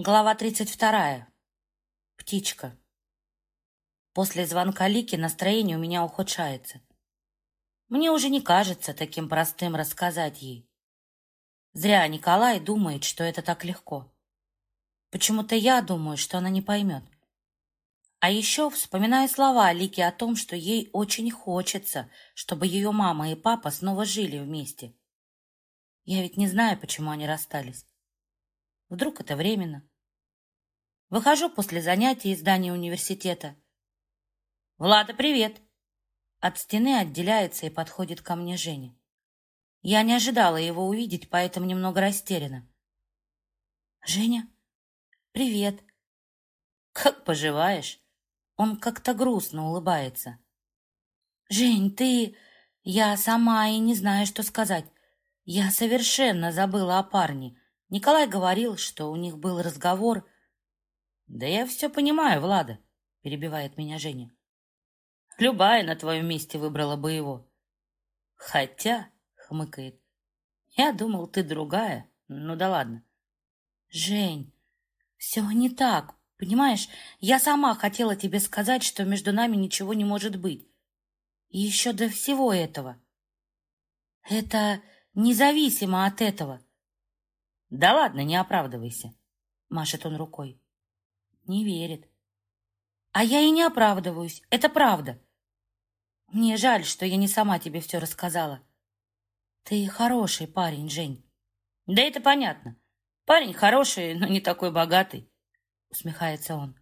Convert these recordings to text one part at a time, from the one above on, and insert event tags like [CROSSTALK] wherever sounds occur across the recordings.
Глава 32. Птичка. После звонка Лики настроение у меня ухудшается. Мне уже не кажется таким простым рассказать ей. Зря Николай думает, что это так легко. Почему-то я думаю, что она не поймет. А еще вспоминаю слова Лики о том, что ей очень хочется, чтобы ее мама и папа снова жили вместе. Я ведь не знаю, почему они расстались. Вдруг это временно. Выхожу после занятий из здания университета. «Влада, привет!» От стены отделяется и подходит ко мне Женя. Я не ожидала его увидеть, поэтому немного растеряна. «Женя, привет!» «Как поживаешь?» Он как-то грустно улыбается. «Жень, ты...» Я сама и не знаю, что сказать. Я совершенно забыла о парне. Николай говорил, что у них был разговор. «Да я все понимаю, Влада», — перебивает меня Женя. «Любая на твоем месте выбрала бы его». «Хотя», — хмыкает, — «я думал, ты другая. Ну да ладно». «Жень, все не так, понимаешь? Я сама хотела тебе сказать, что между нами ничего не может быть. Еще до всего этого. Это независимо от этого». «Да ладно, не оправдывайся», — машет он рукой. Не верит. «А я и не оправдываюсь, это правда. Мне жаль, что я не сама тебе все рассказала. Ты хороший парень, Жень». «Да это понятно. Парень хороший, но не такой богатый», — усмехается он.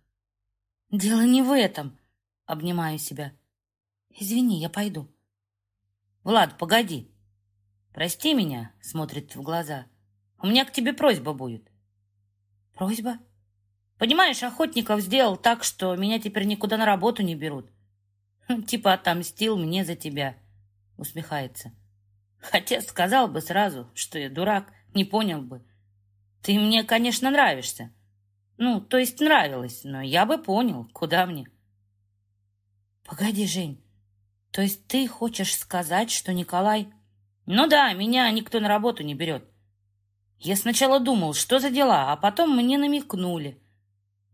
«Дело не в этом», — обнимаю себя. «Извини, я пойду». «Влад, погоди. Прости меня», — смотрит в глаза. У меня к тебе просьба будет. Просьба? Понимаешь, Охотников сделал так, что меня теперь никуда на работу не берут. Хм, типа отомстил мне за тебя, усмехается. Хотя сказал бы сразу, что я дурак, не понял бы. Ты мне, конечно, нравишься. Ну, то есть нравилась, но я бы понял, куда мне. Погоди, Жень, то есть ты хочешь сказать, что Николай... Ну да, меня никто на работу не берет. Я сначала думал, что за дела, а потом мне намекнули.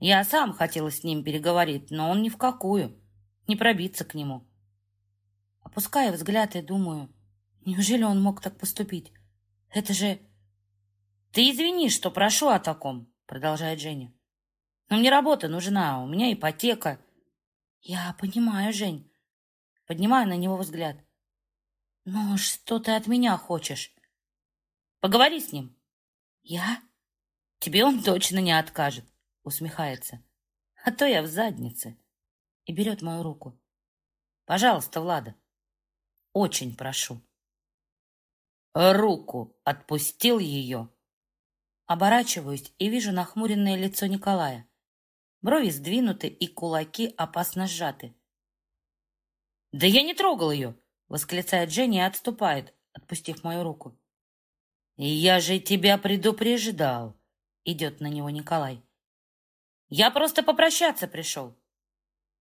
Я сам хотела с ним переговорить, но он ни в какую. Не пробиться к нему. Опуская взгляд и думаю, неужели он мог так поступить? Это же... Ты извини, что прошу о таком, продолжает Женя. Но мне работа нужна, у меня ипотека. Я понимаю, Жень. Поднимаю на него взгляд. Ну, что ты от меня хочешь? Поговори с ним, «Я? Тебе он точно не откажет», — усмехается. «А то я в заднице». И берет мою руку. «Пожалуйста, Влада, очень прошу». Руку отпустил ее. Оборачиваюсь и вижу нахмуренное лицо Николая. Брови сдвинуты и кулаки опасно сжаты. «Да я не трогал ее!» — восклицает Женя и отступает, отпустив мою руку. «Я же тебя предупреждал!» — идет на него Николай. «Я просто попрощаться пришел!»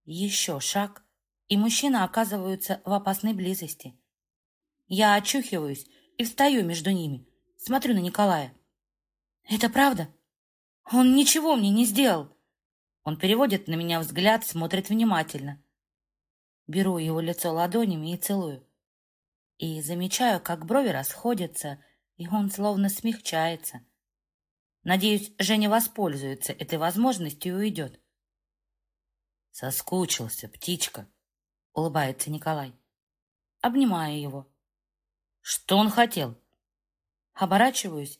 Еще шаг, и мужчина оказываются в опасной близости. Я очухиваюсь и встаю между ними, смотрю на Николая. «Это правда? Он ничего мне не сделал!» Он переводит на меня взгляд, смотрит внимательно. Беру его лицо ладонями и целую. И замечаю, как брови расходятся, и он словно смягчается. Надеюсь, Женя воспользуется этой возможностью и уйдет. Соскучился, птичка, улыбается Николай. Обнимаю его. Что он хотел? Оборачиваюсь.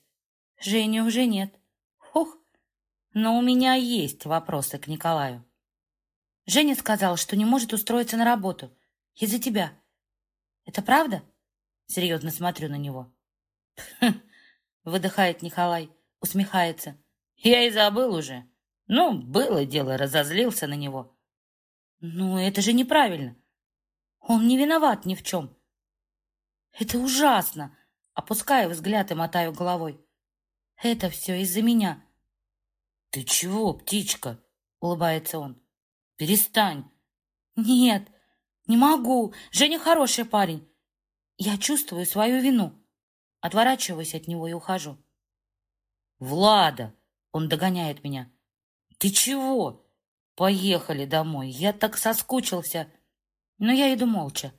Жени уже нет. Хух, но у меня есть вопросы к Николаю. Женя сказал, что не может устроиться на работу. Из-за тебя. Это правда? Серьезно смотрю на него. [LAUGHS] выдыхает Николай, усмехается. Я и забыл уже. Ну, было дело, разозлился на него. Ну, это же неправильно. Он не виноват ни в чем. Это ужасно. Опускаю взгляд и мотаю головой. Это все из-за меня. Ты чего, птичка? Улыбается он. Перестань. Нет, не могу. Женя хороший парень. Я чувствую свою вину. Отворачиваюсь от него и ухожу. «Влада!» Он догоняет меня. «Ты чего?» «Поехали домой. Я так соскучился». Но я иду молча.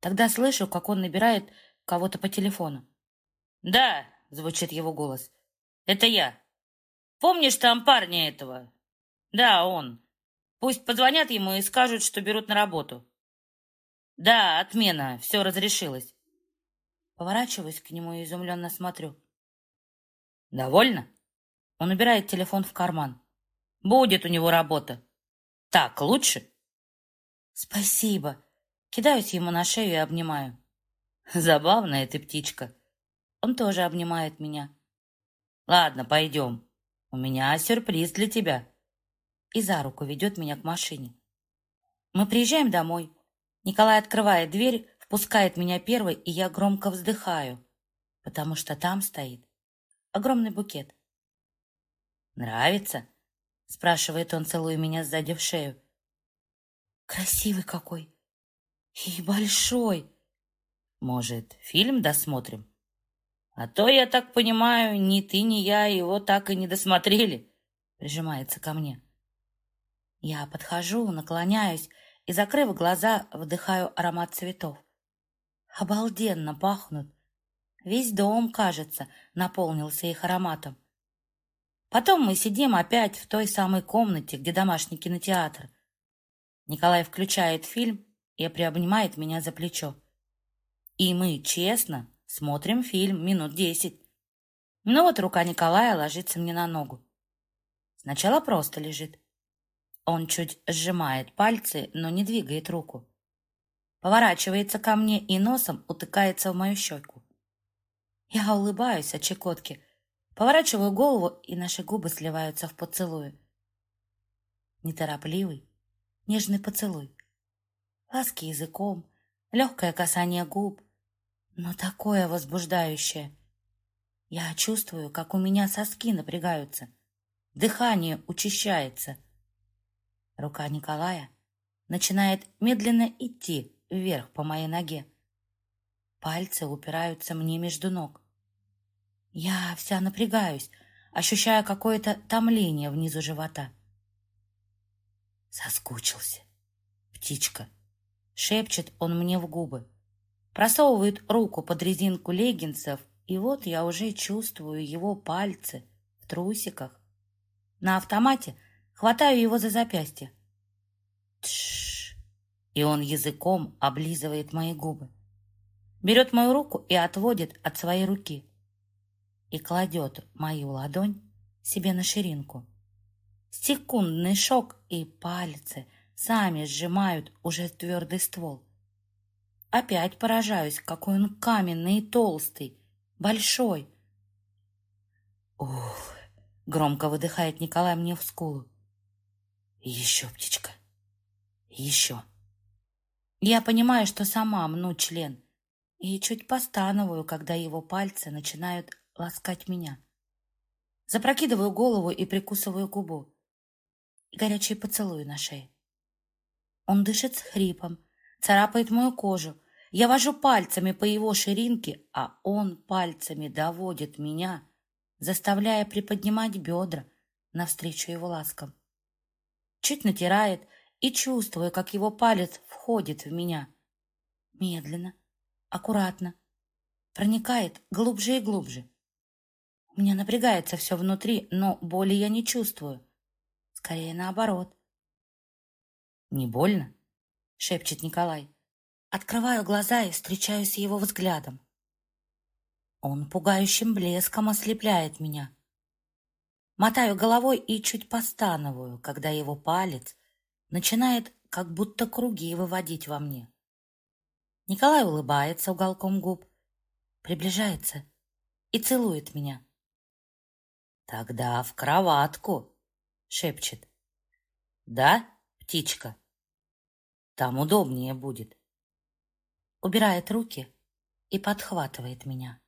Тогда слышу, как он набирает кого-то по телефону. «Да», — звучит его голос, — «это я. Помнишь там парня этого?» «Да, он. Пусть позвонят ему и скажут, что берут на работу». «Да, отмена. Все разрешилось». Поворачиваюсь к нему и изумленно смотрю. «Довольно?» Он убирает телефон в карман. «Будет у него работа. Так лучше?» «Спасибо!» Кидаюсь ему на шею и обнимаю. Забавная ты птичка. Он тоже обнимает меня. Ладно, пойдем. У меня сюрприз для тебя. И за руку ведет меня к машине. Мы приезжаем домой. Николай открывает дверь, впускает меня первой, и я громко вздыхаю, потому что там стоит огромный букет. «Нравится?» — спрашивает он, целуя меня сзади в шею. «Красивый какой! И большой!» «Может, фильм досмотрим?» «А то, я так понимаю, ни ты, ни я его так и не досмотрели», — прижимается ко мне. Я подхожу, наклоняюсь и, закрыв глаза, вдыхаю аромат цветов. Обалденно пахнут. Весь дом, кажется, наполнился их ароматом. Потом мы сидим опять в той самой комнате, где домашний кинотеатр. Николай включает фильм и приобнимает меня за плечо. И мы, честно, смотрим фильм минут десять. Ну вот рука Николая ложится мне на ногу. Сначала просто лежит. Он чуть сжимает пальцы, но не двигает руку. Поворачивается ко мне и носом утыкается в мою щеку. Я улыбаюсь от чекотки, поворачиваю голову, и наши губы сливаются в поцелуе. Неторопливый, нежный поцелуй. Ласки языком, легкое касание губ, но такое возбуждающее. Я чувствую, как у меня соски напрягаются, дыхание учащается. Рука Николая начинает медленно идти вверх по моей ноге. Пальцы упираются мне между ног. Я вся напрягаюсь, ощущая какое-то томление внизу живота. Соскучился. Птичка. Шепчет он мне в губы. Просовывает руку под резинку леггинсов, и вот я уже чувствую его пальцы в трусиках. На автомате хватаю его за запястье. Тш! И он языком облизывает мои губы. Берет мою руку и отводит от своей руки и кладет мою ладонь себе на ширинку. Секундный шок, и пальцы сами сжимают уже твердый ствол. Опять поражаюсь, какой он каменный и толстый, большой. Ух, громко выдыхает Николай мне в скулу. Еще, птичка, еще. Я понимаю, что сама мну член и чуть постановую, когда его пальцы начинают ласкать меня. Запрокидываю голову и прикусываю губу. Горячий поцелуй на шее. Он дышит с хрипом, царапает мою кожу. Я вожу пальцами по его ширинке, а он пальцами доводит меня, заставляя приподнимать бедра навстречу его ласкам. Чуть натирает и чувствую, как его палец входит в меня. Медленно, аккуратно, проникает глубже и глубже. У меня напрягается все внутри, но боли я не чувствую. Скорее наоборот. «Не больно?» — шепчет Николай. Открываю глаза и встречаюсь с его взглядом. Он пугающим блеском ослепляет меня. Мотаю головой и чуть постановую, когда его палец начинает как будто круги выводить во мне. Николай улыбается уголком губ, приближается и целует меня. «Тогда в кроватку!» — шепчет. «Да, птичка? Там удобнее будет». Убирает руки и подхватывает меня.